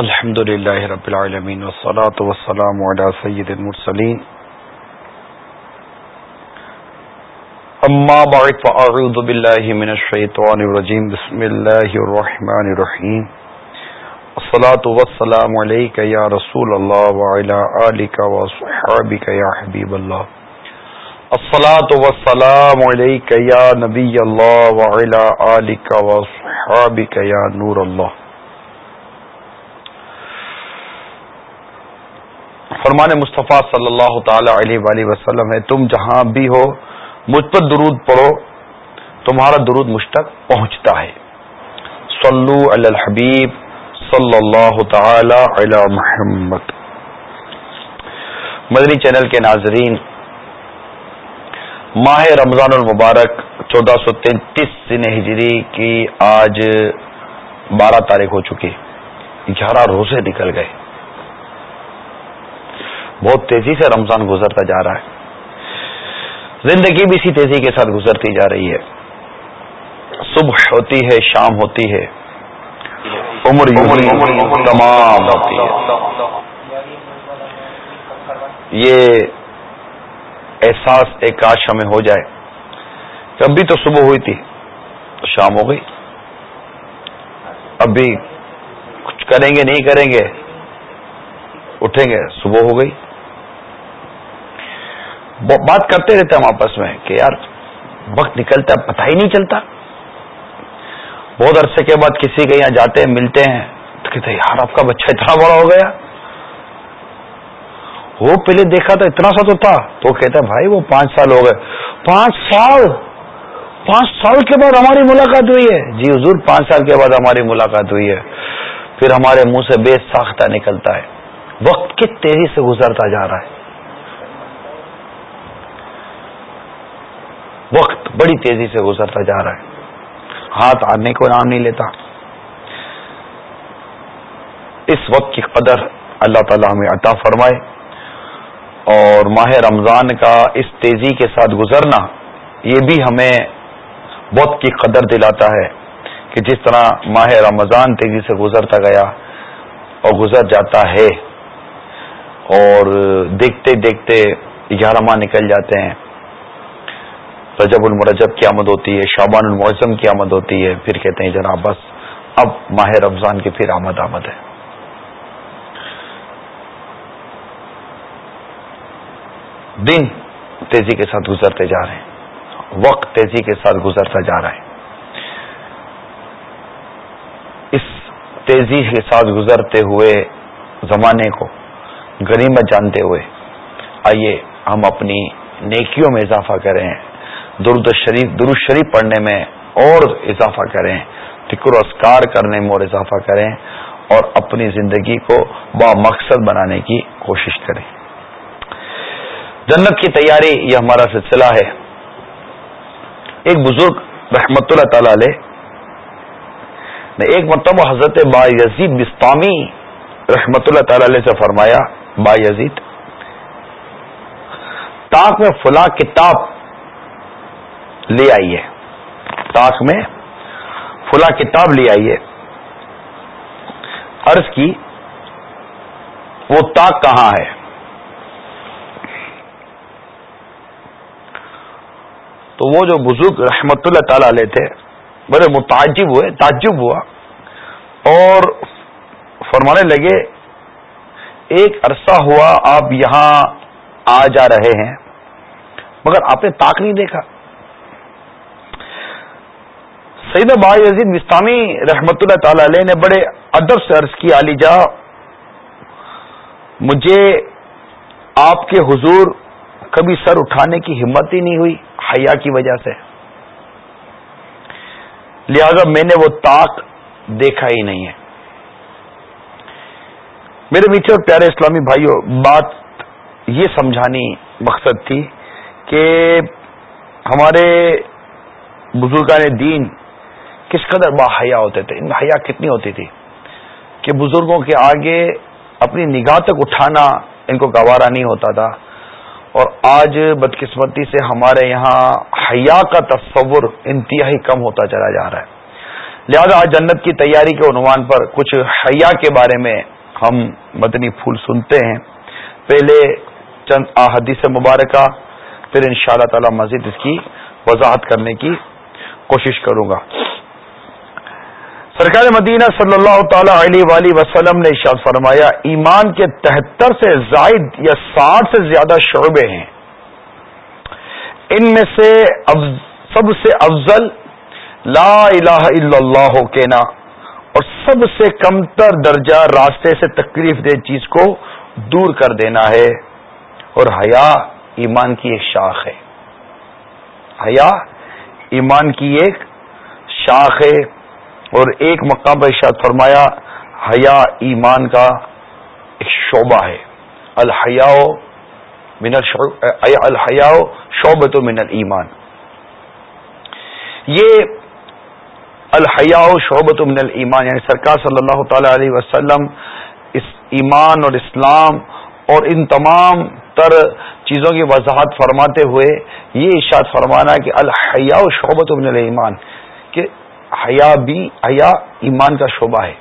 الحمد للہ رب العالمین والصلاة والسلام على سید المرسلین. اما بعد، فاعوذ باللہ من الشیطان الرجیم، بسم اللہ الرحمن الرحیم. الصلاة والسلام علیکہ یا رسول اللہ وعلا آلکہ وصحابکہ یا حبیب اللہ. الصلاة والسلام علیکہ یا نبی اللہ وعلا آلکہ وصحابکہ یا نور اللہ. فرمان مصطفیٰ صلی اللہ تعالی علیہ وآلہ وسلم ہے، تم جہاں بھی ہو، مجھ پر درود پڑھو، تمہارا درود مجھ تک پہنچتا ہے۔ صلو علی الحبیب صلی اللہ تعالی علی محمد۔ مدنی چینل کے ناظرین، ماہ رمضان المبارک چودہ سو تینتیس سن ہجری کی آج بارہ تاریخ ہو چکی گیارہ روزے نکل گئے۔ بہت تیزی سے رمضان گزرتا جا رہا ہے۔ زندگی بھی اسی تیزی کے ساتھ گزرتی جا رہی ہے۔ صبح ہوتی ہے، شام ہوتی ہے۔ عمر تمام ہوتی ہے۔ یہ احساس، ایک کاش ہمیں ہو جائے۔ اب بھی تو صبح ہوئی تھی، تو شام ہو گئی۔ اب بھی کچھ کریں گے، نہیں کریں گے، اٹھیں گے، صبح ہو گئی۔ بات کرتے رہتے ہم آپس میں کہ یار وقت نکلتا ہے، پتہ ہی نہیں چلتا۔ بہت عرصے کے بعد کسی کے یہاں جاتے ہیں، ملتے ہیں، تو کہتے ہیں، یار آپ کا بچہ اتنا بڑا ہو گیا۔ وہ پہلے دیکھا تو اتنا سا تو تھا، تو کہتا ہے، بھائی وہ پانچ سال ہو گئے۔ پانچ سال؟ پانچ سال کے بعد ہماری ملاقات ہوئی ہے۔ جی حضور، پانچ سال کے بعد ہماری ملاقات ہوئی ہے۔ پھر ہمارے منہ سے بے ساختہ نکلتا ہے۔ وقت کس تیزی سے گزرتا جا رہا ہے۔ وقت بڑی تیزی سے گزرتا جا رہا ہے۔ ہاتھ آنے کو نام نہیں لیتا۔ اس وقت کی قدر اللہ تعالی ہمیں عطا فرمائے اور ماہ رمضان کا اس تیزی کے ساتھ گزرنا یہ بھی ہمیں وقت کی قدر دلاتا ہے کہ جس طرح ماہ رمضان تیزی سے گزرتا گیا اور گزر جاتا ہے اور دیکھتے دیکھتے گیارہ ماہ نکل جاتے ہیں۔ رجب المرجب کی آمد ہوتی ہے شابان المعظم کی آمد ہوتی ہے، پھر کہتے ہیں جناب بس اب ماہ رمضان کی پھر آمد آمد ہے۔ دن تیزی کے ساتھ گزرتے جا رہے ہیں، وقت تیزی کے ساتھ گزرتا جا رہا ہے۔ اس تیزی کے ساتھ گزرتے ہوئے زمانے کو غنیمت جانتے ہوئے، آئیے ہم اپنی نیکیوں میں اضافہ کریں۔ درد شریف درود شریف پڑھنے میں اور اضافہ کریں، فکر و اسکار کرنے میں اور اضافہ کریں اور اپنی زندگی کو با مقصد بنانے کی کوشش کریں۔ جنت کی تیاری یہ ہمارا سلسلہ ہے۔ ایک بزرگ رحمت اللہ تعالی علیہ نے ایک مرتبہ حضرت با یزید بستانی رحمت اللہ تعالی علیہ سے فرمایا، با یزید، تاک میں فلاں کتاب لے آئیے۔ تاک میں فلا کتاب لے آئیے۔ عرض کی، وہ تاک کہاں ہے؟ تو وہ جو بزرگ رحمت اللہ تعالی علیہ تھے، بڑے متعجب ہوئے، تعجب ہوا اور فرمانے لگے، ایک عرصہ ہوا آپ یہاں آ جا رہے ہیں، مگر آپ نے تاک نہیں دیکھا۔ سید بائی عزیز مستانی رحمت اللہ تعالی علیہ نے بڑے ادب سے عرض کی، علی جا، مجھے آپ کے حضور کبھی سر اٹھانے کی ہمت ہی نہیں ہوئی حیا کی وجہ سے۔ لہذا میں نے وہ طاق دیکھا ہی نہیں ہے۔ میرے میٹھے اور پیارے اسلامی بھائیوں بات یہ سمجھانی مقصد تھی کہ ہمارے بزرگان دین کس قدر با حیا ہوتے تھے، ان میں حیا کتنی ہوتی تھی کہ بزرگوں کے آگے اپنی نگاہ تک اٹھانا ان کو گوارا نہیں ہوتا تھا۔ اور آج بدقسمتی سے ہمارے یہاں حیا کا تصور انتہائی کم ہوتا چلا جا رہا ہے۔ لہذا آج جنت کی تیاری کے عنوان پر کچھ حیا کے بارے میں ہم مدنی پھول سنتے ہیں۔ پہلے چند احادیث مبارکہ، پھر ان شاء اللہ تعالی مزید اس کی وضاحت کرنے کی کوشش کروں گا۔ سرکار مدینہ صلی اللہ تعالی علیہ وسلم نے ارشاد فرمایا، ایمان کے تہتر سے زائد یا ساٹھ سے زیادہ شعبے ہیں۔ ان میں سے سب سے افضل لا الہ الا اللہ کہنا اور سب سے کمتر درجہ راستے سے تکلیف دہ چیز کو دور کر دینا ہے۔ اور حیا ایمان کی ایک شاخ ہے۔ حیا ایمان کی ایک شاخ ہے۔ اور ایک مقام پر ارشاد فرمایا، حیا ایمان کا ایک شعبہ ہے۔ الحیا من الحیا شعبت من المان یہ الحیا شعبت من المان یعنی سرکار صلی اللہ تعالی علیہ وسلم اس ایمان اور اسلام اور ان تمام تر چیزوں کی وضاحت فرماتے ہوئے یہ ارشاد فرمانا کہ الحیا شعبت من المان کہ حیا بھی حیا ایمان کا شعبہ ہے،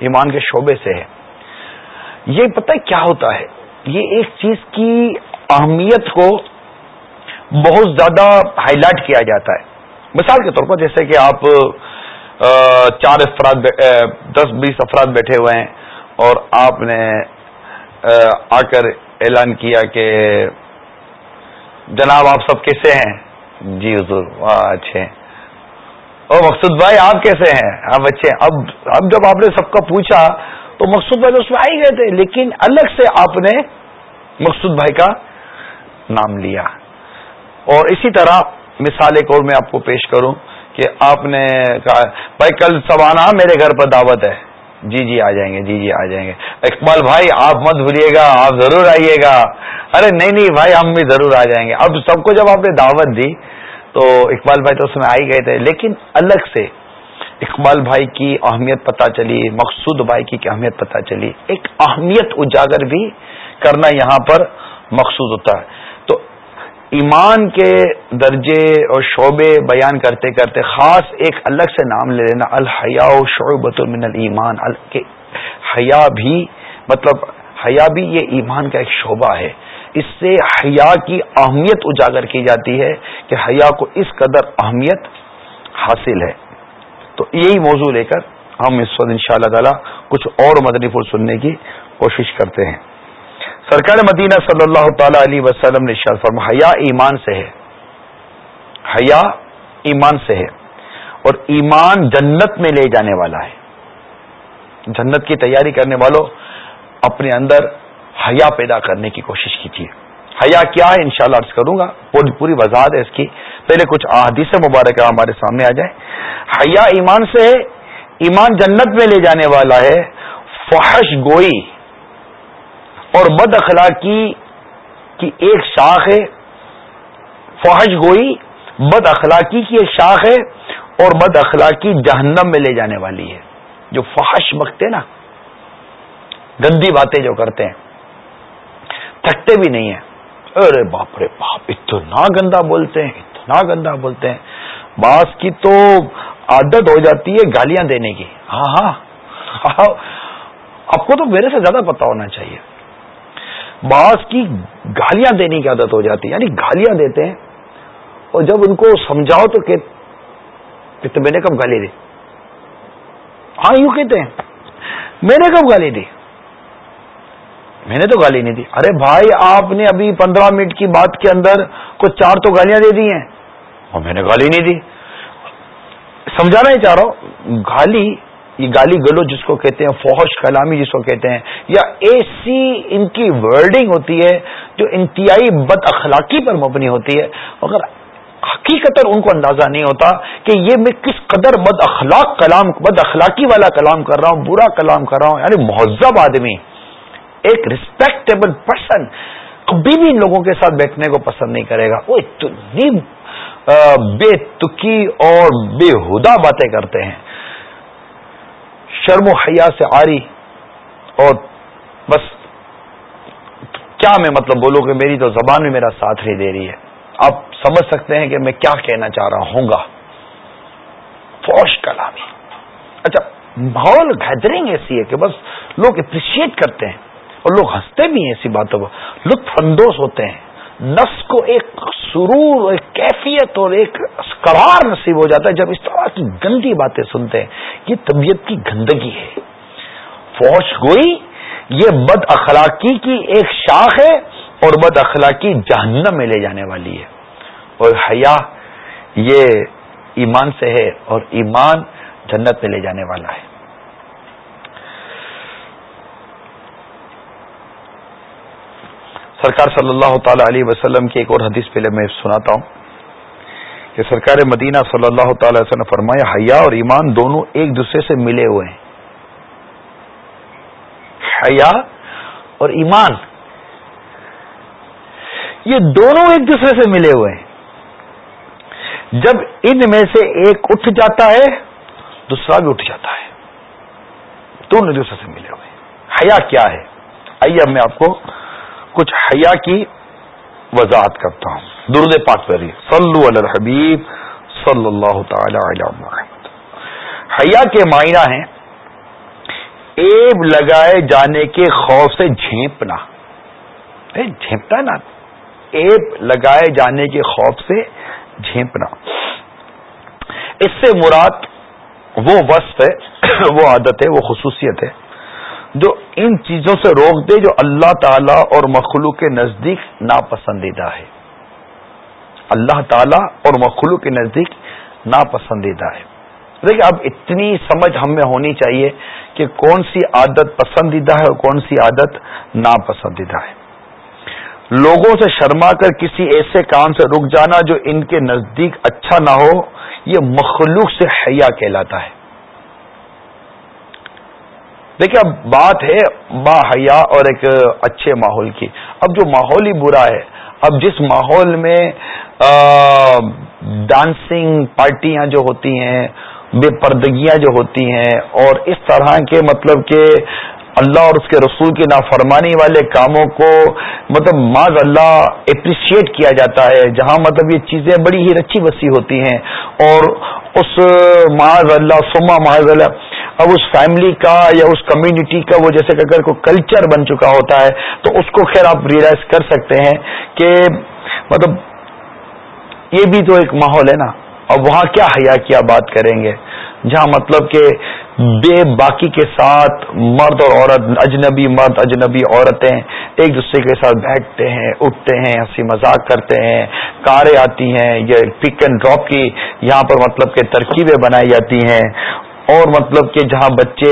ایمان کے شعبے سے ہے۔ یہ پتہ کیا ہوتا ہے؟ یہ ایک چیز کی اہمیت کو بہت زیادہ ہائی لائٹ کیا جاتا ہے۔ مثال کے طور پر جیسے کہ آپ چار افراد دس بیس افراد بیٹھے ہوئے ہیں اور آپ نے، آ کر اعلان کیا کہ جناب آپ سب کیسے ہیں؟ جی حضور، واہ، اچھے اور مقصود بھائی آپ کیسے ہیں؟ آپ اچھے اب اب جب آپ نے سب کا پوچھا تو مقصود بھائی اس میں آ ہی گئے تھے، لیکن الگ سے آپ نے مقصود بھائی کا نام لیا۔ اور اسی طرح مثال ایک اور میں آپ کو پیش کروں کہ آپ نے کہا، بھائی کل سب آنا میرے گھر پر دعوت ہے۔ جی جی آ جائیں گے جی جی آ جائیں گے۔ اقبال بھائی، آپ مت بھولیے گا آپ ضرور آئیے گا ارے نہیں نہیں بھائی، ہم بھی ضرور آ جائیں گے۔ اب سب کو جب آپ نے دعوت دی تو اقبال بھائی تو اس میں آئی گئے تھے۔ لیکن الگ سے اقبال بھائی کی اہمیت پتہ چلی، مقصود بھائی کی اہمیت پتہ چلی۔ ایک اہمیت اجاگر بھی کرنا یہاں پر مقصود ہوتا ہے۔ تو ایمان کے درجے اور شعبے بیان کرتے کرتے خاص ایک الگ سے نام لے لینا الحیا شعبۃ من المان حیا بھی مطلب حیا بھی یہ ایمان کا ایک شعبہ ہے۔ اس سے حیا کی اہمیت اجاگر کی جاتی ہے کہ حیا کو اس قدر اہمیت حاصل ہے۔ تو یہی موضوع لے کر ہم اس وقت ان شاء اللہ تعالی کچھ اور مدنی پور سننے کی کوشش کرتے ہیں۔ سرکار مدینہ صلی اللہ تعالی علیہ وسلم نے شاء فرما حیا ایمان سے ہے۔ حیا ایمان سے ہے۔ اور ایمان جنت میں لے جانے والا ہے۔ جنت کی تیاری کرنے والوں اپنے اندر حیا پیدا کرنے کی کوشش کیجیے۔ حیا کیا ہے؟ انشاءاللہ عرض کروں گا۔ پوری وضاحت ہے اس کی۔ پہلے کچھ احادیث مبارکہ ہمارے سامنے آ جائے حیا ایمان سے ایمان جنت میں لے جانے والا ہے۔ فحش گوئی اور بد اخلاقی کی ایک شاخ ہے۔ فحش گوئی بد اخلاقی کی ایک شاخ ہے اور بد اخلاقی جہنم میں لے جانے والی ہے۔ جو فحش بکتے نا، گندی باتیں جو کرتے ہیں۔ تھکتے بھی نہیں ہیں۔ ارے باپ رے باپ، اتنا گندا بولتے ہیں، اتنا گندا بولتے ہیں۔ باس کی تو عادت ہو جاتی ہے گالیاں دینے کی۔ ہاں ہاں۔ آپ کو تو میرے سے زیادہ پتا ہونا چاہیے۔ باس کی گالیاں دینے کی عادت ہو جاتی ہے یعنی گالیاں دیتے ہیں۔ اور جب ان کو سمجھاؤ تو کہ میں نے کب گالی دی؟ ہاں یوں کہتے ہیں۔ میں نے کب گالی دی؟ میں نے تو گالی نہیں دی۔ ارے بھائی، آپ نے ابھی پندرہ منٹ کی بات کے اندر کچھ چار تو گالیاں دے دی ہیں۔ اور میں نے گالی نہیں دی۔ سمجھانا ہی چاہ رہا ہوں، گالی، یہ گالی گلو جس کو کہتے ہیں، فوہش کلامی جس کو کہتے ہیں، یا ایسی ان کی ورڈنگ ہوتی ہے جو انتہائی بد اخلاقی پر مبنی ہوتی ہے۔ مگر حقیقت ان کو اندازہ نہیں ہوتا کہ یہ میں کس قدر بد اخلاق کلام، بد اخلاقی والا کلام کر رہا ہوں، برا کلام کر رہا ہوں۔ یعنی مہذب آدمی۔ ایک ریسپیکٹیبل پرسن کبھی بھی ان لوگوں کے ساتھ بیٹھنے کو پسند نہیں کرے گا۔ وہ اتنی بے تکی اور بے ہدا باتیں کرتے ہیں۔ شرم و حیا سے آری اور بس کیا میں مطلب بولوں کہ میری تو زبان میں میرا ساتھ نہیں دے رہی ہے۔ آپ سمجھ سکتے ہیں کہ میں کیا کہنا چاہ رہا ہوں گا۔ فوش کلامی۔ اچھا ماحول گیدرنگ ایسی ہے کہ بس لوگ اپریشیٹ کرتے ہیں۔ اور لوگ ہنستے بھی ہیں ایسی باتوں پر لطف اندوز ہوتے ہیں۔ نفس کو ایک سرور، ایک کیفیت اور ایک قرار نصیب ہو جاتا ہے جب اس طرح کی گندی باتیں سنتے ہیں۔ یہ طبیعت کی گندگی ہے۔ فوش گوئی، یہ بد اخلاقی کی ایک شاخ ہے اور بد اخلاقی جہنم میں لے جانے والی ہے۔ اور حیا یہ ایمان سے ہے اور ایمان جنت میں لے جانے والا ہے۔ سرکار صلی اللہ تعالی علیہ وسلم کی ایک اور حدیث پہلے میں سناتا ہوں کہ سرکار مدینہ صلی اللہ تعالی وسلم فرمایا، حیا اور ایمان دونوں ایک دوسرے سے ملے ہوئے ہیں۔ حیا اور ایمان، یہ دونوں ایک دوسرے سے ملے ہوئے ہیں۔ جب ان میں سے ایک اٹھ جاتا ہے، دوسرا بھی اٹھ جاتا ہے۔ دونوں دوسرے سے ملے ہوئے حیا کیا ہے؟ آئیے اب میں آپ کو کچھ حیا کی وضاحت کرتا ہوں۔ درد پاک پری صلو علی الحبیب، صلی اللہ تعالی علی محمد۔ حیا کے معنی ہیں ایب لگائے جانے کے خوف سے جھیپنا جھیپتا نا۔ ایب لگائے جانے کے خوف سے جھیپنا اس سے مراد وہ وصف ہے، وہ عادت ہے، وہ خصوصیت ہے۔ جو ان چیزوں سے روک دے جو اللہ تعالی اور مخلوق کے نزدیک ناپسندیدہ ہے۔ اللہ تعالی اور مخلوق کے نزدیک ناپسندیدہ ہے۔ دیکھیے اب اتنی سمجھ ہم میں ہونی چاہیے کہ کون سی عادت پسندیدہ ہے اور کون سی عادت ناپسندیدہ ہے۔ لوگوں سے شرما کر کسی ایسے کام سے رک جانا جو ان کے نزدیک اچھا نہ ہو، یہ مخلوق سے حیا کہلاتا ہے۔ دیکھیے اب بات ہے با حیا اور ایک اچھے ماحول کی۔ اب جو ماحول ہی برا ہے، اب جس ماحول میں ڈانسنگ پارٹیاں جو ہوتی ہیں، بے پردگیاں جو ہوتی ہیں، اور اس طرح کے مطلب کہ اللہ اور اس کے رسول کی نافرمانی والے کاموں کو مطلب معذ اللہ اپریشیٹ کیا جاتا ہے، جہاں مطلب یہ چیزیں بڑی ہی رچی بسی ہوتی ہیں، اور اس معذ اللہ، سما معذ اللہ اب اس فیملی کا یا اس کمیونٹی کا وہ جیسے کہ اگر کوئی کلچر بن چکا ہوتا ہے، تو اس کو خیر آپ ریئلائز کر سکتے ہیں کہ مطلب یہ بھی تو ایک ماحول ہے نا۔ اور وہاں کیا حیا کیا بات کریں گے۔ جہاں مطلب کہ بے باقی کے ساتھ مرد اور عورت، اجنبی مرد، اجنبی عورتیں ایک دوسرے کے ساتھ بیٹھتے ہیں، اٹھتے ہیں، ہنسی مذاق کرتے ہیں، کاریں آتی ہیں، یہ پک اینڈ ڈراپ کی یہاں پر مطلب کہ ترکیبیں بنائی جاتی ہیں۔ اور مطلب کہ جہاں بچے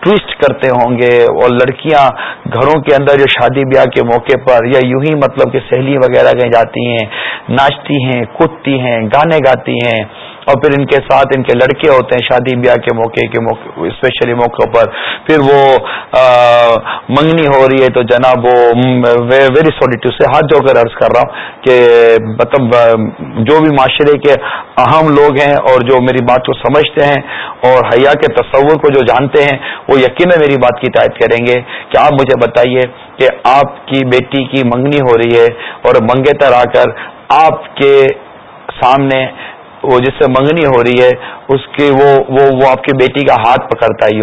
ٹویسٹ کرتے ہوں گے اور لڑکیاں گھروں کے اندر جو شادی بیاہ کے موقع پر یا یوں ہی مطلب کہ سہیلی وغیرہ کہیں جاتی ہیں، ناچتی ہیں، کودتی ہیں، گانے گاتی ہیں اور پھر ان کے ساتھ ان کے لڑکے ہوتے ہیں شادی بیاہ کے موقع کے اسپیشلی موقع پر، پھر وہ منگنی ہو رہی ہے تو جناب وہ ویری سولیٹو سے ہاتھ جوڑ کر عرض کر رہا ہوں کہ مطلب جو بھی معاشرے کے اہم لوگ ہیں اور جو میری بات کو سمجھتے ہیں اور حیا کے تصور کو جو جانتے ہیں، وہ یقین میری بات کی تائید کریں گے کہ آپ مجھے بتائیے کہ آپ کی بیٹی کی منگنی ہو رہی ہے اور منگیتر آ کر آپ کے سامنے وہ جس سے منگنی ہو رہی ہے اس کے وہ وہ, وہ آپ کی بیٹی کا ہاتھ پکڑتا ہی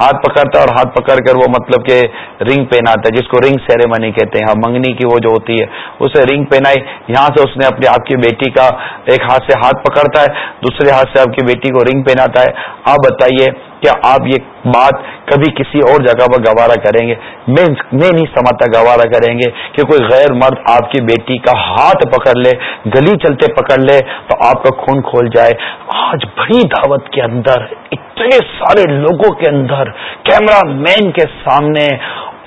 ہاتھ پکڑتا ہے اور ہاتھ پکڑ کر وہ مطلب کہ رنگ پہناتا ہے جس کو رنگ سیریمنی کہتے ہیں۔ ہاں، منگنی کی وہ جو ہوتی ہے اسے رنگ پہنائی۔ یہاں سے اس نے اپنی آپ کی بیٹی کا ایک ہاتھ سے ہاتھ پکڑتا ہے دوسرے ہاتھ سے آپ کی بیٹی کو رنگ پہناتا ہے۔ آپ بتائیے کیا آپ یہ بات کبھی کسی اور جگہ پر گوارا کریں گے؟ میں نہیں سماتا گوارا کریں گے کہ کوئی غیر مرد آپ کی بیٹی کا ہاتھ پکڑ لے، گلی چلتے پکڑ لے تو آپ کا خون کھول جائے۔ آج بڑی دعوت کے اندر، اتنے سارے لوگوں کے اندر، کیمرہ مین کے سامنے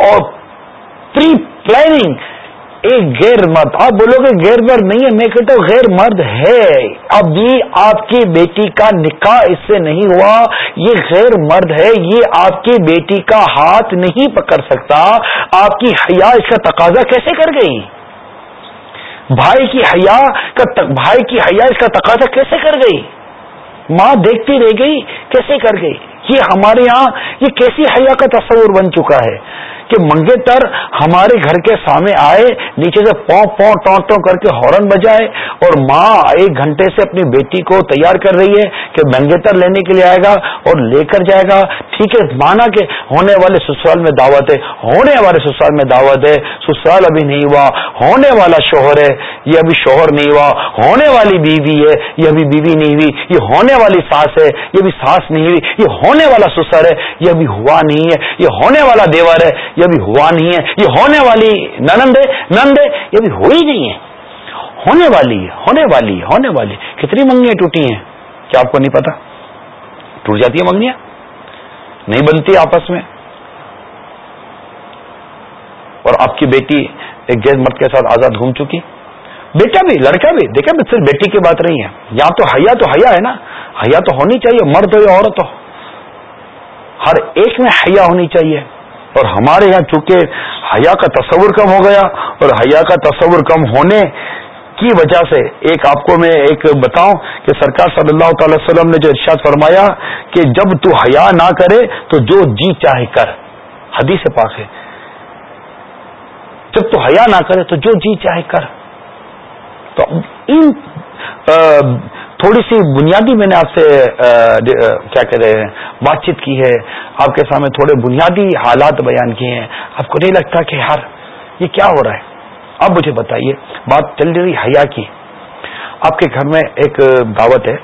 اور پری پلاننگ ایک غیر مرد، آپ بولو گے غیر مرد نہیں ہے، میں کہتا ہوں غیر مرد ہے۔ ابھی آپ کی بیٹی کا نکاح اس سے نہیں ہوا، یہ غیر مرد ہے، یہ آپ کی بیٹی کا ہاتھ نہیں پکڑ سکتا۔ آپ کی حیا اس کا تقاضا کیسے کر گئی؟ بھائی کی حیا کا بھائی کی حیا اس کا تقاضا کیسے کر گئی؟ ماں دیکھتی رہ گئی، کیسے کر گئی؟ یہ ہمارے یہاں یہ کیسی حیا کا تصور بن چکا ہے؟ کہ منگیتر ہمارے گھر کے سامنے آئے، نیچے سے پو پو ٹو ٹو کر کے ہارن بجائے اور ماں ایک گھنٹے سے اپنی بیٹی کو تیار کر رہی ہے کہ منگیتر لینے کے لیے آئے گا اور لے کر جائے گا۔ ٹھیک ہے مانا کہ ہونے والے سسرال میں دعوت ہے، ہونے والے سسرال میں دعوت ہے۔ سسرال ابھی نہیں ہوا، ہونے والا شوہر ہے، یہ ابھی شوہر نہیں ہوا، ہونے والی بیوی ہے، یہ ابھی بیوی نہیں ہوئی، یہ ہونے والی ساس ہے، یہ ابھی ساس نہیں ہوئی، یہ ہونے والا سسر ہے، یہ ابھی ہوا نہیں ہے، یہ ہونے والا دیور ہے یہ ابھی ہوا نہیں ہے۔ یہ ہونے والی ننند ہے نند ہے یہ ابھی ہوئی نہیں ہے۔ ہونے والی ہونے والی ہونے والی۔ کتنی منگیاں ٹوٹی ہیں؟ کیا آپ کو نہیں پتا؟ ٹوٹ جاتی ہیں منگیاں۔ نہیں بنتی آپس میں۔ اور آپ کی بیٹی ایک گیز مرد کے ساتھ آزاد گھوم چکی۔ بیٹا بھی، لڑکا بھی۔ دیکھا صرف بیٹی کی بات نہیں ہے۔ یہاں تو حیا تو حیا ہے نا۔ حیا تو ہونی چاہیے، مرد ہو یا عورت ہو۔ ہر ایک میں حیا ہونی چاہیے۔ اور ہمارے یہاں چونکہ حیا کا تصور کم ہو گیا اور حیا کا تصور کم ہونے کی وجہ سے ایک آپ کو میں ایک بتاؤں کہ سرکار صلی اللہ تعالی وسلم نے جو ارشاد فرمایا کہ جب تو حیا نہ کرے تو جو جی چاہے کر۔ حدیث پاک ہے۔ جب تو حیا نہ کرے تو جو جی چاہے کر۔ تو ان تھوڑی سی بنیادی میں نے آپ سے کیا کہہ رہے ہیں، بات چیت کی ہے۔ آپ کے سامنے تھوڑے بنیادی حالات بیان کیے ہیں۔ آپ کو نہیں لگتا کہ یار یہ کیا ہو رہا ہے؟ اب مجھے بتائیے، بات چل رہی حیا کی۔ آپ کے گھر میں ایک دعوت ہے،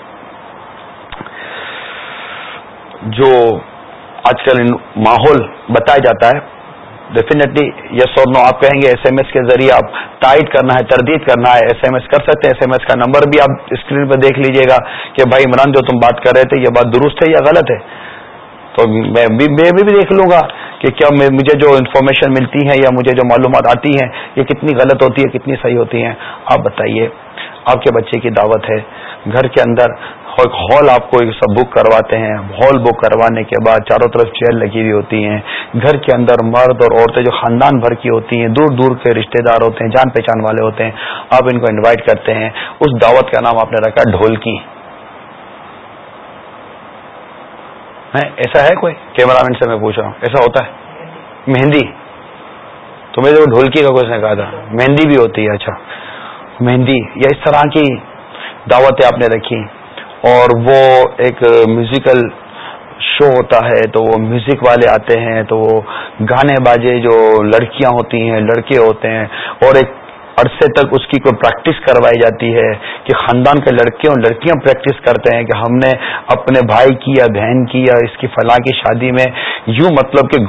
جو آج کل ماحول بتایا جاتا ہے۔ ڈیفینیٹلی یس اور نو آپ کہیں گے ایس ایم ایس کے ذریعے آپ ٹائٹ کرنا ہے، تردید کرنا ہے ایس ایم ایس کر سکتے ہیں ایس ایم ایس کا نمبر بھی آپ اسکرین پہ دیکھ لیجیے گا کہ بھائی عمران جو تم بات کر رہے تھے یہ بات درست ہے یا غلط ہے؟ تو میں بھی دیکھ لوں گا کہ کیا مجھے جو انفارمیشن ملتی ہے یا مجھے جو معلومات آتی ہیں یہ کتنی غلط ہوتی ہے، کتنی صحیح ہوتی ہیں؟ آپ بتائیے۔ آپ کے بچے کی دعوت ہے۔ گھر کے اندر ہال آپ کو سب بک کرواتے ہیں۔ ہال بک کروانے کے بعد چاروں طرف چیئر لگی ہوئی ہوتی ہیں۔ گھر کے اندر مرد اور عورتیں جو خاندان بھر کی ہوتی ہیں، دور دور کے رشتے دار ہوتے ہیں، جان پہچان والے ہوتے ہیں، آپ ان کو انوائٹ کرتے ہیں۔ اس دعوت کا نام آپ نے رکھا ڈھولکی۔ ایسا ہے کوئی؟ کیمرہ مین سے میں پوچھ رہا ہوں۔ ایسا ہوتا ہے؟ مہندی۔ تمہیں جو ڈھولکی کا کچھ نے کہا تھا۔ مہندی بھی ہوتی ہے اچھا۔ مہندی یا اس طرح کی دعوتیں آپ نے رکھی اور وہ ایک میوزیکل شو ہوتا ہے تو وہ میوزک والے آتے ہیں تو وہ گانے باجے جو لڑکیاں ہوتی ہیں، لڑکے ہوتے ہیں اور ایک عرصے تک اس کی کوئی پریکٹس کروائی جاتی ہے کہ خاندان کے لڑکے اور لڑکیاں پریکٹس کرتے ہیں کہ ہم نے اپنے بھائی کی یا بہن کی یا اس کی فلاں کی شادی میں یوں مطلب کہ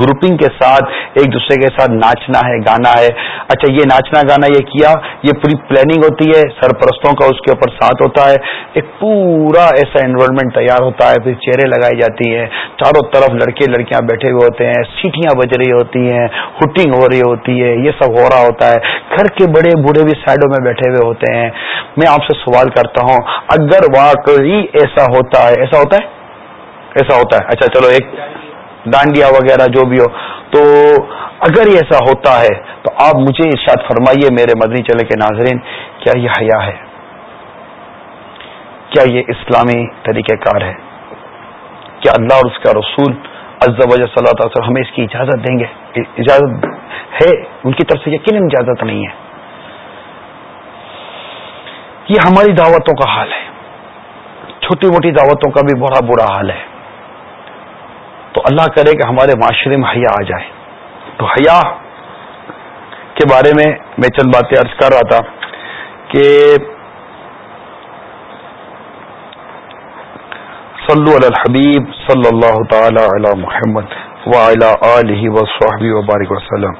گروپنگ کے ساتھ ایک دوسرے کے ساتھ ناچنا ہے، گانا ہے۔ اچھا یہ ناچنا، گانا یہ کیا؟ یہ پوری پلاننگ ہوتی ہے، سرپرستوں کا اس کے اوپر ساتھ ہوتا ہے۔ ایک پورا ایسا انوائرمنٹ تیار ہوتا ہے، پھر چہرے لگائی جاتی ہے چاروں طرف لڑکے لڑکیاں بیٹھے ہوئے ہوتے ہیں سیٹیاں بج رہی ہوتی ہیں ہوٹنگ ہو رہی ہوتی ہے، یہ سب ہو رہا ہوتا ہے۔ گھر کے بڑے بوڑھے بھی سائڈوں میں بیٹھے ہوئے ہوتے ہیں۔ میں آپ سے سوال کرتا ہوں، اگر واقعی ایسا ہوتا ہے، ایسا ہوتا ہے؟ ایسا ہوتا ہے۔ اچھا چلو ایک ڈانڈیا وغیرہ جو بھی ہو۔ تو اگر یہ ایسا ہوتا ہے، تو آپ مجھے ارشاد فرمائیے میرے مدنی چلے کے ناظرین، کیا یہ حیا ہے؟ کیا یہ اسلامی طریقہ کار ہے؟ کیا اللہ اور اس کا رسول عز و صلی اللہ تعالی ہمیں اس کی اجازت دیں گے؟ اجازت ہے، ان کی طرف سے یقیناً اجازت نہیں ہے۔ یہ ہماری دعوتوں کا حال ہے۔ چھوٹی موٹی دعوتوں کا بھی بڑا برا حال ہے۔ تو اللہ کرے کہ ہمارے معاشرے میں حیا آ جائے۔ تو حیا کے بارے میں میں چند باتیں عرض کر رہا تھا کہ صلو علی الحبیب صلی اللہ تعالی علی محمد۔ وبارک وسلم.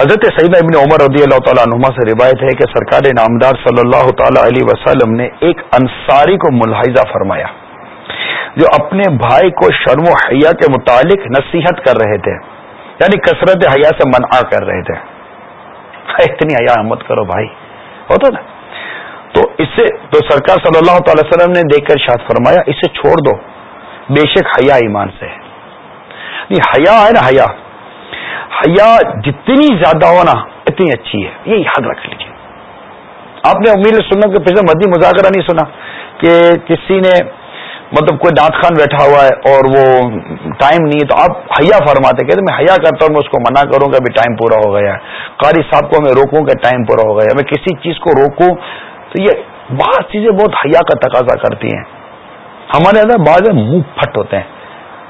حضرت سعید ابن عمر رضی اللہ تعالیٰ عنما سے روایت ہے کہ سرکار نامدار صلی اللہ تعالی علیہ وسلم نے ایک انصاری کو ملاحظہ فرمایا، جو اپنے بھائی کو شرم و حیا کے متعلق نصیحت کر رہے تھے یعنی کثرت حیا سے منع کر رہے تھے۔ اتنی حیا مت کرو بھائی، ہوتا نا؟ تو اس سے تو سرکار صلی اللہ تعالی وسلم نے دیکھ کر شاد فرمایا، اسے چھوڑ دو۔ بے شک حیا ایمان سے یعنی حیا ہے نا حیا۔ حیا جتنی زیادہ ہونا اتنی اچھی ہے۔ یہ یاد رکھ لیجیے آپ نے امید سننا کہ پیچھے مدی مذاکرہ نہیں سنا کہ کسی نے مطلب کوئی دانت خان بیٹھا ہوا ہے اور وہ ٹائم نہیں ہے، تو آپ حیا فرماتے کہتے میں حیا کرتا ہوں، میں اس کو منع کروں کہ ابھی ٹائم پورا ہو گیا ہے۔ قاری صاحب کو میں روکوں کہ ٹائم پورا ہو گیا میں کسی چیز کو روکوں تو یہ بعض چیزیں بہت حیا کا تقاضا کرتی ہیں۔ ہمارے اندر بعض منہ پھٹ ہوتے ہیں۔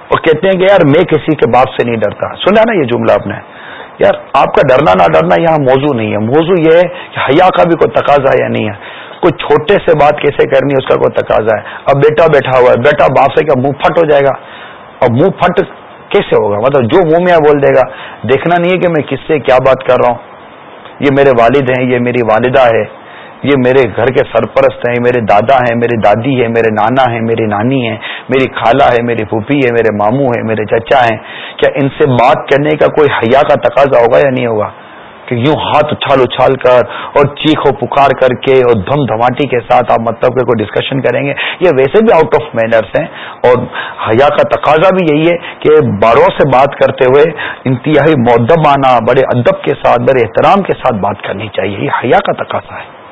اور کہتے ہیں کہ یار میں کسی کے باپ سے نہیں ڈرتا۔ سنا نا یہ جملہ آپ نے۔ یار آپ کا ڈرنا نہ ڈرنا یہاں موضوع نہیں ہے۔ موضوع یہ ہے کہ حیا کا بھی کوئی تقاضا یا نہیں ہے۔ کوئی چھوٹے سے بات کیسے کرنی ہے اس کا کوئی تقاضا ہے۔ اب بیٹا بیٹھا ہوا ہے، بیٹا باپ سے کیا منہ پھٹ ہو جائے گا؟ اور منہ پھٹ کیسے ہوگا؟ مطلب جو منہ میں بول دے گا، دیکھنا نہیں ہے کہ میں کس سے کیا بات کر رہا ہوں۔ یہ میرے والد ہیں، یہ میری والدہ ہے۔ یہ میرے گھر کے سرپرست ہیں، میرے دادا ہیں میری دادی ہے میرے نانا ہیں، میری نانی ہے میری خالہ ہے، میری پھوپھی ہے، میرے ماموں ہے میرے چچا ہیں۔ کیا ان سے بات کرنے کا کوئی حیا کا تقاضا ہوگا یا نہیں ہوگا؟ کہ یوں ہاتھ اچھال اچھال کر اور چیخ و پکار کر کے اور دھم دھماٹی کے ساتھ آپ مطلب کہ کوئی ڈسکشن کریں گے؟ یہ ویسے بھی آؤٹ آف مینرس ہیں اور حیا کا تقاضا بھی یہی ہے کہ باروں سے بات کرتے ہوئے انتہائی معدب آنا بڑے ادب کے ساتھ، بڑے احترام کے ساتھ بات کرنی چاہیے۔ یہ حیا کا تقاضا ہے۔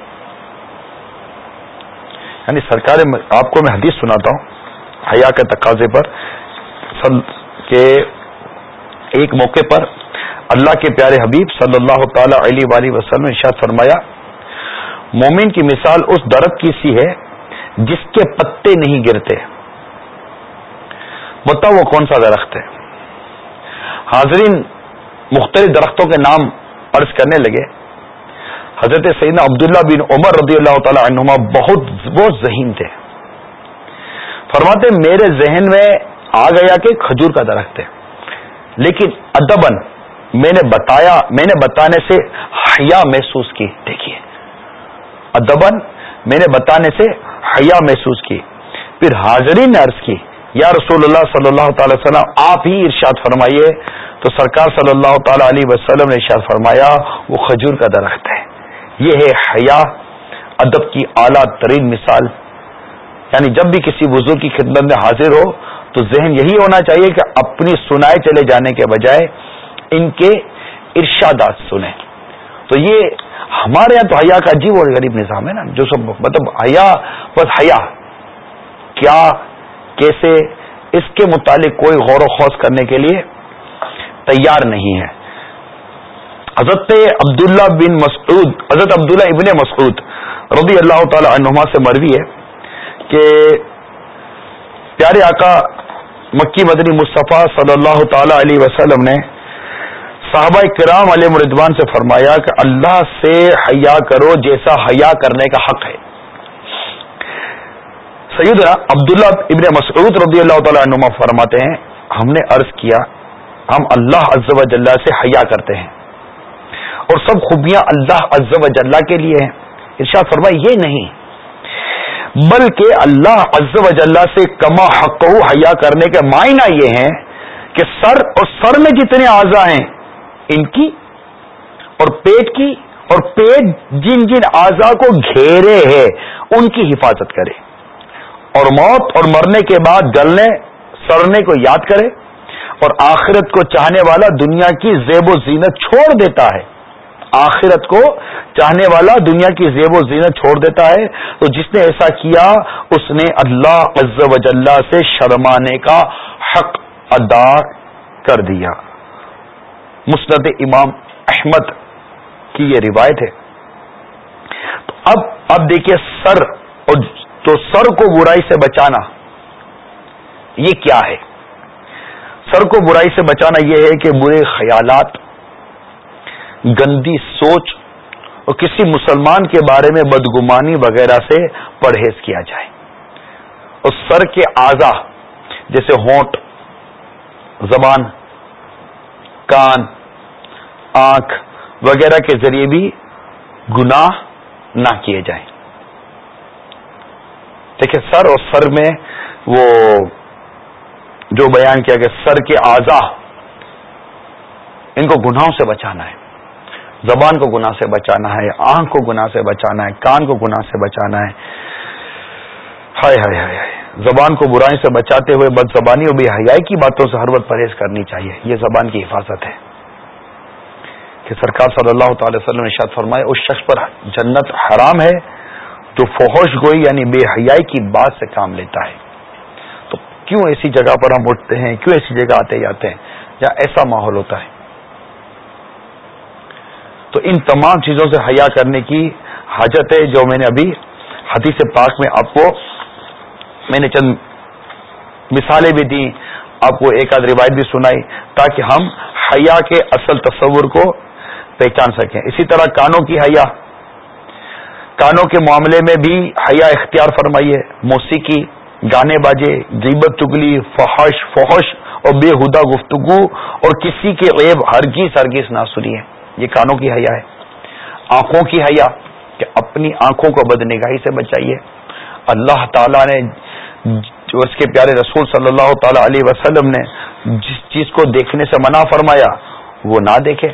یعنی سرکار آپ کو میں حدیث سناتا ہوں، حیا کے تقاضے پر کہ ایک موقع پر اللہ کے پیارے حبیب صلی اللہ تعالی علیہ وسلم ارشاد فرمایا، مومن کی مثال اس درخت کی سی ہے جس کے پتے نہیں گرتے۔ بتاؤ وہ کون سا درخت ہے؟ حاضرین، مختلف درختوں کے نام عرض کرنے لگے۔ حضرت سیدنا عبداللہ بن عمر رضی اللہ تعالی عنہما بہت بہت ذہین تھے۔ فرماتے میرے ذہن میں آ گیا کہ کھجور کا درخت ہے۔ لیکن ادبن میں نے بتایا، میں نے بتانے سے حیا محسوس کی۔ دیکھیے ادبن میں نے بتانے سے حیا محسوس کی۔ پھر حاضرین نے عرض کی، یا رسول اللہ صلی اللہ تعالی وسلم، آپ ہی ارشاد فرمائیے۔ تو سرکار صلی اللہ تعالی علیہ وسلم نے ارشاد فرمایا، وہ کھجور کا درخت ہے۔ یہ ہے حیا، ادب کی اعلیٰ ترین مثال۔ یعنی جب بھی کسی بزرگ کی خدمت میں حاضر ہو، تو ذہن یہی ہونا چاہیے کہ اپنی سنائے چلے جانے کے بجائے ان کے ارشادات سنیں۔ تو یہ ہمارے یہاں تو حیا کا عجیب اور غریب نظام ہے نا، جو سب مطلب حیا بس حیا۔ کیا، کیسے، اس کے متعلق کوئی غور و خوص کرنے کے لیے تیار نہیں ہے۔ حضرت عبداللہ بن مسعود، حضرت عبداللہ ابن مسعود رضی اللہ تعالی عنہما سے مروی ہے کہ پیارے آقا مکی مدنی مصطفیٰ صلی اللہ تعالی علیہ وسلم نے صحابہ کرام علیہ مردوان سے فرمایا کہ اللہ سے حیا کرو جیسا حیا کرنے کا حق ہے۔ سیدنا عبداللہ ابن مسعود رضی اللہ تعالیٰ عنما فرماتے ہیں، ہم نے عرض کیا، ہم اللہ عز و جلہ سے حیا کرتے ہیں۔ اور سب خوبیاں اللہ عز و جلہ کے لیے ہیں۔ ارشاد فرمایا یہ نہیں۔ بلکہ اللہ عز و جلہ سے کما حق حیا کرنے کے معنی یہ ہیں کہ سر اور سر میں جتنے اعضا ہیں، ان کی اور پیٹ کی، اور پیٹ جن جن اعضا کو گھیرے ہے ان کی حفاظت کرے۔ اور موت اور مرنے کے بعد گلنے سڑنے کو یاد کرے۔ اور آخرت کو چاہنے والا دنیا کی زیب و زینت چھوڑ دیتا ہے۔ آخرت کو چاہنے والا دنیا کی زیب و زینت چھوڑ دیتا ہے۔ تو جس نے ایسا کیا، اس نے اللہ عز و جلہ سے شرمانے کا حق ادا کر دیا۔ مسند امام احمد کی یہ روایت ہے۔ تو اب اب دیکھیے سر، اور تو سر کو برائی سے بچانا یہ کیا ہے؟ سر کو برائی سے بچانا یہ ہے کہ برے خیالات گندی سوچ اور کسی مسلمان کے بارے میں بدگمانی وغیرہ سے پرہیز کیا جائے۔ اور سر کے اعضا جیسے ہونٹ، زبان، کان، آنکھ وغیرہ کے ذریعے بھی گناہ نہ کیے جائیں۔ دیکھیں سر اور سر میں وہ جو بیان کیا کہ سر کے اعضا ان کو گناہوں سے بچانا ہے۔ زبان کو گناہ سے بچانا ہے، آنکھ کو گناہ سے بچانا ہے، کان کو گناہ سے بچانا ہے۔ ہائے ہائے ہائے ہائے۔ زبان کو برائی سے بچاتے ہوئے بد زبانی اور بے حیائی کی باتوں سے ہر وقت پرہیز کرنی چاہیے۔ یہ زبان کی حفاظت ہے۔ کہ سرکار صلی اللہ تعالی وسلم نے شاد فرمائے اس شخص پر جنت حرام ہے جو فوہش گوئی یعنی بے حیائی کی بات سے کام لیتا ہے۔ تو کیوں ایسی جگہ پر ہم اٹھتے ہیں؟ کیوں ایسی جگہ آتے جاتے ہیں؟ یا ایسا ماحول ہوتا ہے؟ تو ان تمام چیزوں سے حیا کرنے کی حاجت ہے جو میں نے ابھی حدیث پاک میں آپ کو میں نے چند مثالیں بھی دی آپ کو ایک آدھ روایت بھی سنائی تاکہ ہم حیا کے اصل تصور کو پہچان سکیں۔ اسی طرح کانوں کی حیا۔ کانوں کے معاملے میں بھی حیا اختیار فرمائیے۔ موسیقی، گانے باجے، غیبت چگلی، فحش فحش اور بے ہدا گفتگو اور کسی کے عیب ہرگیز ہرگیز نہ سنیے۔ یہ کانوں کی حیا ہے۔ آنکھوں کی حیا کہ اپنی آنکھوں کو بد نگاہی سے بچائیے۔ اللہ تعالی نے جو اس کے پیارے رسول صلی اللہ تعالی علیہ وسلم نے جس چیز کو دیکھنے سے منع فرمایا، وہ نہ دیکھے۔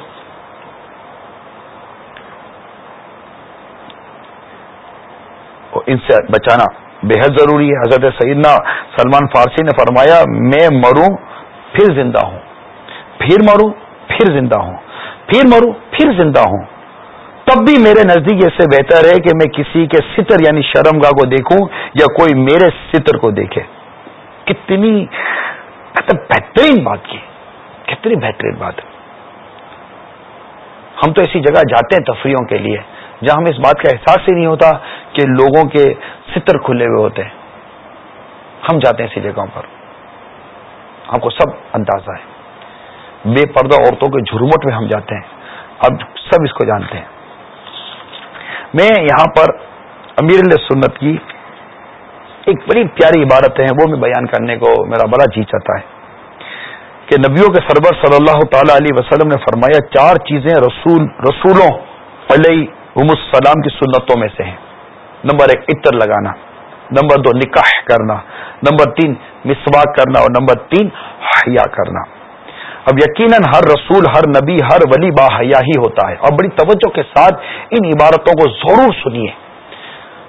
ان سے بچانا بے حد ضروری ہے۔ حضرت سیدنا سلمان فارسی نے فرمایا، میں مروں، پھر زندہ ہوں۔ پھر مروں، پھر زندہ ہوں۔ پھر مروں، پھر زندہ ہوں۔ تب بھی میرے نزدیک اس سے بہتر ہے کہ میں کسی کے ستر یعنی شرم گاہ کو دیکھوں یا کوئی میرے ستر کو دیکھے۔ کتنی بہترین بات کی۔ کتنی بہترین بات۔ ہم تو ایسی جگہ جاتے ہیں تفریحوں کے لیے جہاں ہمیں اس بات کا احساس ہی نہیں ہوتا کہ لوگوں کے ستر کھلے ہوئے ہوتے ہیں۔ ہم جاتے ہیں ایسی جگہوں پر۔ ہم کو سب اندازہ ہے۔ بے پردہ عورتوں کے جھرمٹ میں ہم جاتے ہیں۔ اب سب اس کو جانتے ہیں۔ میں یہاں پر امیر سنت کی ایک بڑی پیاری عبارت ہے، وہ میں بیان کرنے کو میرا بڑا جی چاہتا ہے۔ کہ نبیوں کے سربر صلی اللہ تعالی علیہ وسلم نے فرمایا، چار چیزیں رسول، رسولوں علیہ السلام کی سنتوں میں سے ہیں۔ نمبر ایک، عطر لگانا۔ نمبر دو، نکاح کرنا۔ نمبر تین، مسواک کرنا۔ اور نمبر تین، حیا کرنا۔ اب یقیناً ہر رسول، ہر نبی، ہر ولی با حیا ہی ہوتا ہے۔ اور بڑی توجہ کے ساتھ ان عبارتوں کو ضرور سنیے۔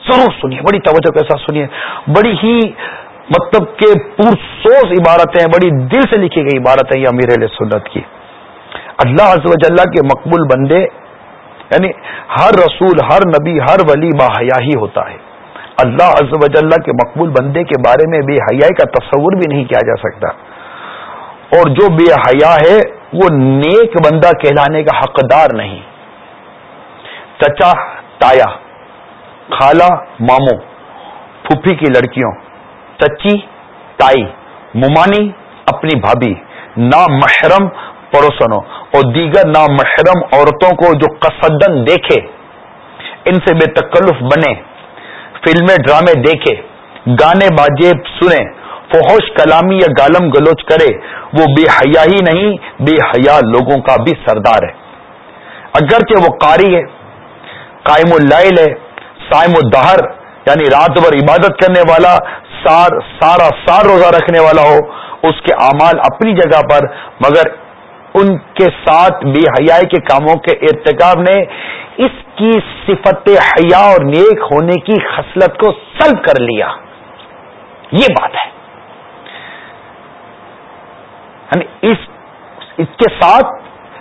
ضرور سنیے، بڑی توجہ کے ساتھ سنیے۔ بڑی ہی مطلب کہ پرسوز عبارتیں بڑی دل سے لکھی گئی عبارت ہے یہ امیر علیہ سنت کی۔ اللہ عز و جلہ کے مقبول بندے یعنی ہر رسول، ہر نبی، ہر ولی با حیا ہی ہوتا ہے۔ اللہ عز و جلہ کے مقبول بندے کے بارے میں بے حیائی کا تصور بھی نہیں کیا جا سکتا۔ اور جو بے حیا ہے وہ نیک بندہ کہلانے کا حقدار نہیں۔ چچا، تایا، خالہ، ماموں، پھوپھی کی لڑکیوں، چچی، تائی، ممانی، اپنی بھابھی نا محرم پڑوسنوں اور دیگر نا محرم عورتوں کو جو قصدن دیکھے، ان سے بے تکلف بنے، فلمیں، ڈرامے دیکھے، گانے باجے سنیں فحوش کلامی یا گالم گلوچ کرے، وہ بے حیا ہی نہیں، بے حیا لوگوں کا بھی سردار ہے۔ اگرچہ وہ قاری ہے، قائم اللیل ہے، سائم الدہر یعنی رات بھر عبادت کرنے والا، سار، سارا سار روزہ رکھنے والا ہو، اس کے اعمال اپنی جگہ پر، مگر ان کے ساتھ بے حیائی کے کاموں کے ارتکاب نے اس کی صفت حیا اور نیک ہونے کی خصلت کو سلب کر لیا۔ یہ بات ہے۔ یعنی اس اس کے ساتھ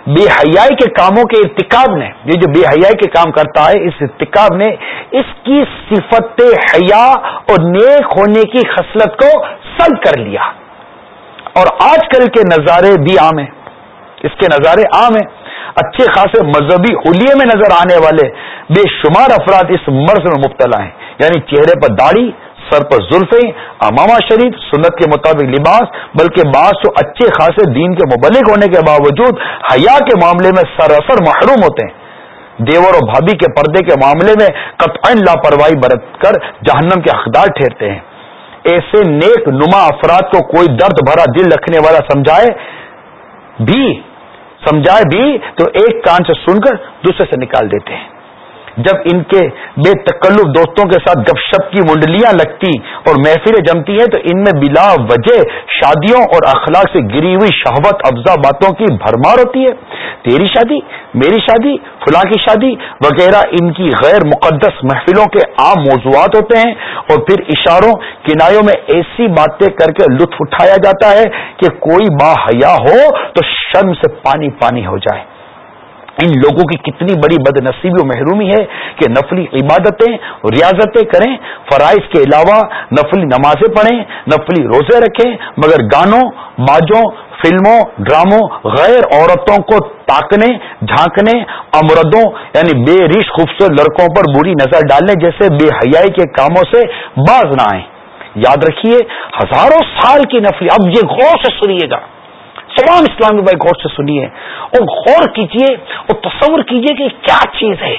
بے حیائی کے کاموں کے ارتکاب نے، یہ جو بے حیائی کے کام کرتا ہے، اس ارتکاب نے اس کی صفت حیا اور نیک ہونے کی خصلت کو سل کر لیا۔ اور آج کل کے نظارے بھی عام ہیں۔ اس کے نظارے عام ہیں۔ اچھے خاصے مذہبی حلیے میں نظر آنے والے بے شمار افراد اس مرض میں مبتلا ہیں۔ یعنی چہرے پر داڑھی سر پر زلفیں، امامہ شریف سنت کے مطابق لباس، بلکہ بعض تو اچھے خاصے دین کے مبلک ہونے کے باوجود حیا کے معاملے میں سراسر محروم ہوتے ہیں۔ دیور و بھابھی کے پردے کے معاملے میں قطع لاپرواہی برت کر جہنم کے حقدار ٹھہرتے ہیں۔ ایسے نیک نما افراد کو کوئی درد بھرا دل رکھنے والا سمجھائے بھی سمجھائے بھی تو ایک کان سے سن کر دوسرے سے نکال دیتے ہیں۔ جب ان کے بے تکلف دوستوں کے ساتھ گپ شپ کی منڈلیاں لگتی اور محفلیں جمتی ہیں، تو ان میں بلا وجہ شادیوں اور اخلاق سے گری ہوئی شہوت افزا باتوں کی بھرمار ہوتی ہے۔ تیری شادی، میری شادی، فلاں کی شادی وغیرہ ان کی غیر مقدس محفلوں کے عام موضوعات ہوتے ہیں۔ اور پھر اشاروں، کنایوں میں ایسی باتیں کر کے لطف اٹھایا جاتا ہے کہ کوئی با حیا ہو تو شرم سے پانی پانی ہو جائے۔ ان لوگوں کی کتنی بڑی بد نصیبی و محرومی ہے کہ نفلی عبادتیں ریاضتیں کریں، فرائض کے علاوہ نفلی نمازیں پڑھیں، نفلی روزے رکھیں، مگر گانوں باجوں فلموں، ڈراموں، غیر عورتوں کو تاکنے، جھانکنے امردوں یعنی بے ریش خوبصورت لڑکوں پر بری نظر ڈالنے جیسے بے حیائی کے کاموں سے باز نہ آئیں۔ یاد رکھیے، ہزاروں سال کی نفلی، اب یہ غور سے سنیے گا۔ تمام اسلامی بھائی غور سے سنیے اور غور کیجیے اور تصور کیجیے کہ کیا چیز ہے۔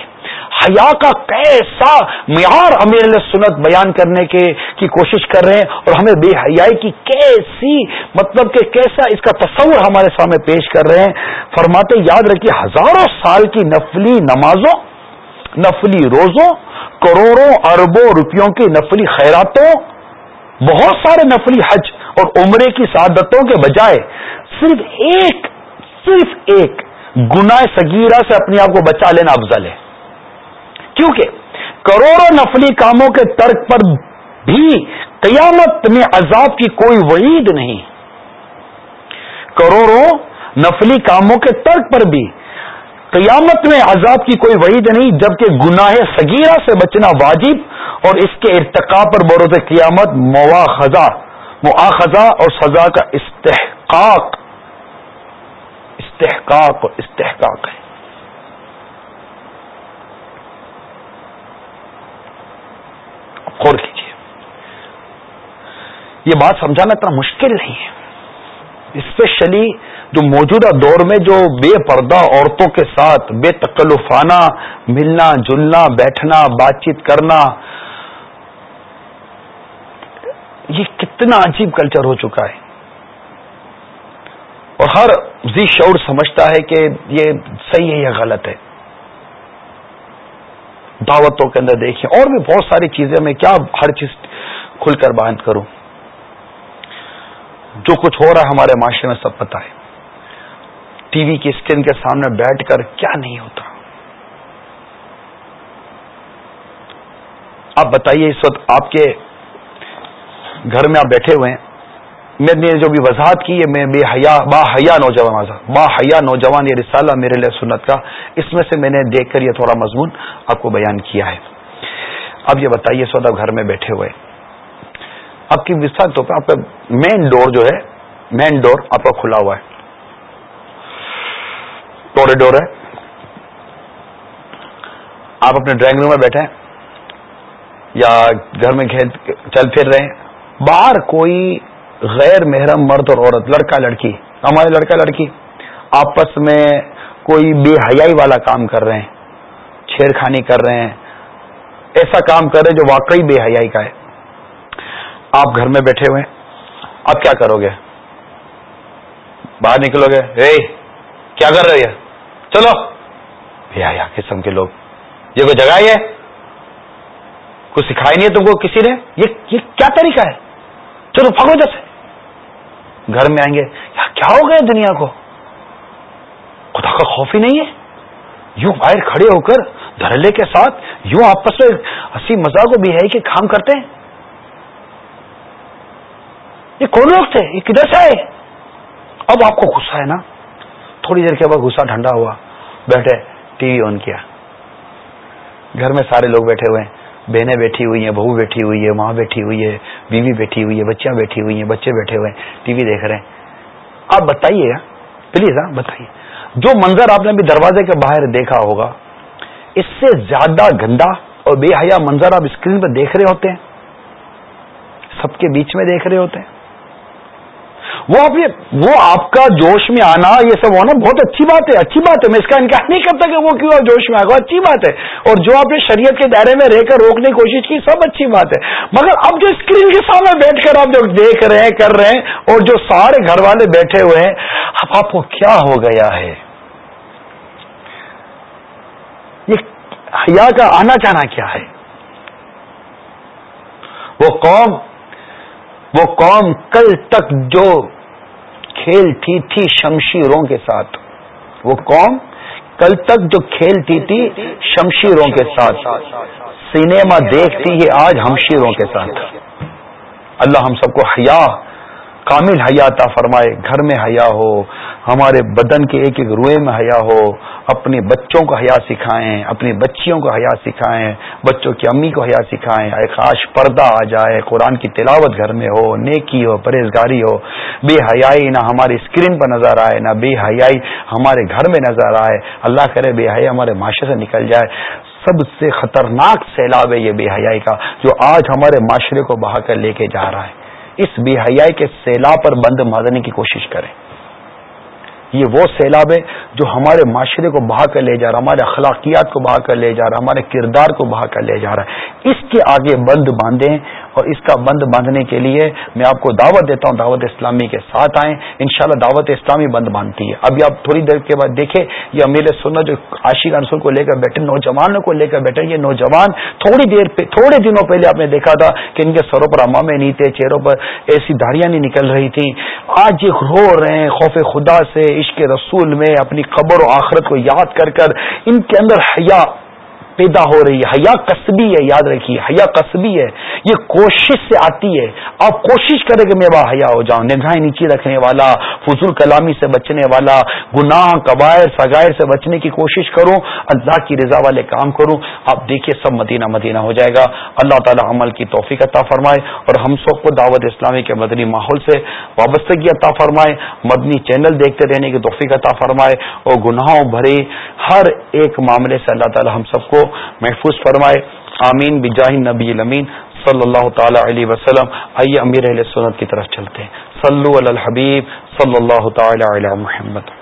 حیا کا کیسا معیار امیر سنت بیان کرنے کے کی کوشش کر رہے ہیں اور ہمیں بے حیائی کی کیسی مطلب کہ کیسا اس کا تصور ہمارے سامنے پیش کر رہے ہیں۔ فرماتے یاد رکھیے، ہزاروں سال کی نفلی نمازوں، نفلی روزوں، کروڑوں اربوں روپیوں کی نفلی خیراتوں، بہت سارے نفلی حج اور عمرے کی سعادتوں کے بجائے صرف ایک صرف ایک گناہ سگیرہ سے اپنے آپ کو بچا لینا افضل ہے۔ کیونکہ کروڑوں نفلی کاموں کے ترک پر بھی قیامت میں عذاب کی کوئی وعید نہیں۔ کروڑوں نفلی کاموں کے ترک پر بھی قیامت میں عذاب کی کوئی وعید نہیں، جبکہ گناہ سگیرہ سے بچنا واجب اور اس کے ارتقا پر بروز قیامت مواخذہ۔ مواخذہ اور سزا کا استحقاق استحقاق اور استحقاق ہے۔ غور کیجیے یہ بات سمجھانا اتنا مشکل نہیں ہے۔ اسپیشلی جو موجودہ دور میں جو بے پردہ عورتوں کے ساتھ بے تکلفانہ ملنا، جلنا، بیٹھنا، بات چیت کرنا یہ کتنا عجیب کلچر ہو چکا ہے۔ اور ہر زی شعور سمجھتا ہے کہ یہ صحیح ہے یا غلط ہے۔ دعوتوں کے اندر دیکھیں، اور بھی بہت ساری چیزیں میں کیا ہر چیز کھل کر باندھ کروں۔ جو کچھ ہو رہا ہے ہمارے معاشرے میں سب پتا ہے۔ ٹی وی کی اسکرین کے سامنے بیٹھ کر کیا نہیں ہوتا۔ آپ بتائیے اس وقت آپ کے گھر میں آپ بیٹھے ہوئے ہیں۔ میں نے جو بھی وضاحت کی ہے میں بے حیا با حیا نوجوان با حیا نوجوان یہ رسالہ میرے لیے سنت کا۔ اس میں سے میں نے دیکھ کر یہ تھوڑا مضمون آپ کو بیان کیا ہے۔ اب یہ بتائیے سودا گھر میں بیٹھے ہوئے۔ آپ کی مثال تو آپ کا مین ڈور جو ہے مین ڈور آپ کا کھلا ہوا ہے۔ کوریڈور ہے۔ آپ اپنے ڈرائنگ روم میں بیٹھے ہیں۔ یا گھر میں چل پھر رہے ہیں۔ باہر کوئی غیر محرم مرد اور عورت، لڑکا، لڑکی، ہمارے لڑکا، لڑکی، آپس میں کوئی بے حیائی والا کام کر رہے ہیں چھیڑ خانی کر رہے ہیں، ایسا کام کر رہے جو واقعی بے حیائی کا ہے۔ آپ گھر میں بیٹھے ہوئے آپ کیا کرو گے؟ باہر نکلو گے، اے، کیا کر رہے ہیں؟ چلو۔ بے حیا قسم کے لوگ۔ یہ کوئی جگہ ہی ہے کچھ سکھائی نہیں ہے تم کو کسی نے؟ یہ کیا طریقہ ہے؟ چلو پکڑو جیسے گھر میں آئیں گے۔ یا کیا ہو گیا دنیا کو؟ خدا کا خوف ہی نہیں ہے۔ یوں باہر کھڑے ہو کر دھرلے کے ساتھ یوں آپس میں ہنسی مزاق و بھی ہے کہ کام کرتے ہیں۔ یہ کون لوگ تھے؟ یہ کدھر سے آئے؟ اب آپ کو غصہ ہے نا؟ تھوڑی دیر کے بعد غصہ ٹھنڈا ہوا، بیٹھے، ٹی وی آن کیا۔ گھر میں سارے لوگ بیٹھے ہوئے ہیں۔ بہنیں بیٹھی ہوئی ہیں، بہو بیٹھی ہوئی ہے ماں بیٹھی ہوئی ہے بیوی بیٹھی ہوئی ہے بچیاں بیٹھی ہوئی ہیں، بچے بیٹھے ہوئے ہیں، ٹی وی دیکھ رہے ہیں۔ آپ بتائیے پلیز ہاں بتائیے۔ جو منظر آپ نے ابھی دروازے کے باہر دیکھا ہوگا، اس سے زیادہ گندا اور بے حیا منظر آپ اسکرین پہ دیکھ رہے ہوتے ہیں۔ سب کے بیچ میں دیکھ رہے ہوتے ہیں۔ وہ آپ وہ آپ کا جوش میں آنا، یہ سب ہونا بہت اچھی بات ہے، اچھی بات ہے۔ میں اس کا انکار نہیں کرتا کہ وہ کیوں جوش میں آ گا اچھی بات ہے۔ اور جو آپ نے شریعت کے دائرے میں رہ کر روکنے کی کوشش کی، سب اچھی بات ہے۔ مگر اب جو اسکرین کے سامنے بیٹھ کر آپ جو دیکھ رہے ہیں، کر رہے ہیں، اور جو سارے گھر والے بیٹھے ہوئے ہیں، اب آپ کو کیا ہو گیا ہے؟ یہ حیا کا آنا جانا کیا ہے؟ وہ قوم وہ قوم کل تک جو کھیلتی تھی شمشیروں کے ساتھ، وہ قوم کل تک جو کھیلتی تھی شمشیروں کے ساتھ، سنیما دیکھتی ہے آج ہمشیروں کے ساتھ۔ اللہ ہم سب کو حیا کامل حیا عطا فرمائے، گھر میں حیا ہو، ہمارے بدن کے ایک ایک روئے میں حیا ہو، اپنے بچوں کو حیا سکھائیں اپنی بچیوں کو حیا سکھائیں، بچوں کی امی کو حیا سکھائیں ایک خاص پردہ آ جائے، قرآن کی تلاوت گھر میں ہو، نیکی ہو، پرہیزگاری ہو، بے حیائی نہ ہماری اسکرین پر نظر آئے، نہ بے حیائی ہمارے گھر میں نظر آئے۔ اللہ کرے بے حیائی ہمارے معاشرے سے نکل جائے۔ سب سے خطرناک سیلاب ہے یہ بے حیائی کا، جو آج ہمارے معاشرے کو بہا کر لے کے جا رہا ہے۔ اس بے حیائی کے سیلاب پر بند مارنے کی کوشش کریں۔ یہ وہ سیلاب ہے جو ہمارے معاشرے کو بہا کر لے جا رہا ہمارے اخلاقیات کو بہا کر لے جا رہا ہمارے کردار کو بہا کر لے جا رہا ہے۔ اس کے آگے بند باندھیں اور اس کا بند باندھنے کے لیے میں آپ کو دعوت دیتا ہوں، دعوت اسلامی کے ساتھ آئیں۔ انشاءاللہ دعوت اسلامی بند باندھتی ہے۔ ابھی آپ تھوڑی دیر کے بعد دیکھیں، یہ امیر سننا جو عاشق انصر کو لے کر بیٹھے نوجوانوں کو لے کر بیٹھے، یہ نوجوان تھوڑی دیر پہ، تھوڑے دنوں پہلے آپ نے دیکھا تھا کہ ان کے سروں پر امامے نہیں تھے، چہروں پر ایسی دھاریاں نہیں نکل رہی تھیں۔ آج یہ رو رہے ہیں خوف خدا سے، عشق رسول میں اپنی قبر و آخرت کو یاد کر کر، ان کے اندر حیا پیدا ہو رہی ہے۔ حیا قصبی ہے، یاد رکھیے۔ حیا قصبی ہے۔ یہ کوشش سے آتی ہے۔ آپ کوشش کریں کہ میں با حیا ہو جاؤں، نگاہیں نیچے رکھنے والا، فضول کلامی سے بچنے والا، گناہ قبائر سگائر سے بچنے کی کوشش کروں، اللہ کی رضا والے کام کروں۔ آپ دیکھیے سب مدینہ مدینہ ہو جائے گا۔ اللہ تعالی عمل کی توفیق عطا فرمائے اور ہم سب کو دعوت اسلامی کے مدنی ماحول سے وابستگی عطا فرمائے۔ مدنی چینل دیکھتے رہنے کی توفیق عطا فرمائے۔ اور گناہوں بھرے ہر ایک معاملے سے اللہ تعالی ہم سب کو محفوظ فرمائے، آمین، بجاہ نبی الامین صلی اللہ تعالی علیہ وسلم، آئیے امیر اہل سنت کی طرف چلتے ہیں۔ صلو علی الحبیب صلی اللہ تعالی علی محمد۔